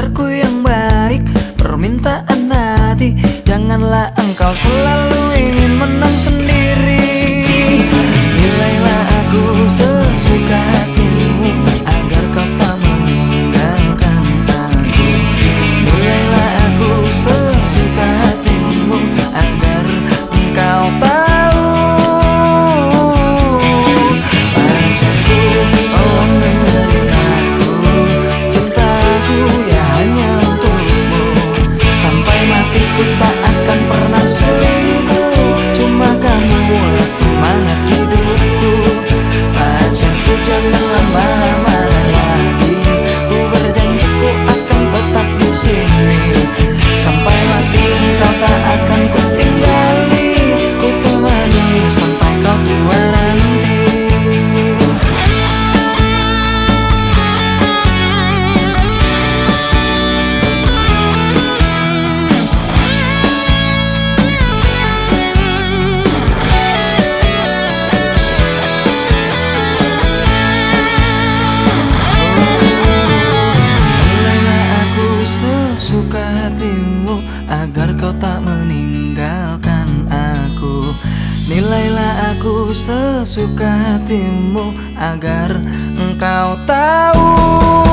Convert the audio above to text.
pacarku yang baik. Permintaan hati Janganlah engkau selalu Nilailah aku sesuka hatimu Agar engkau tahu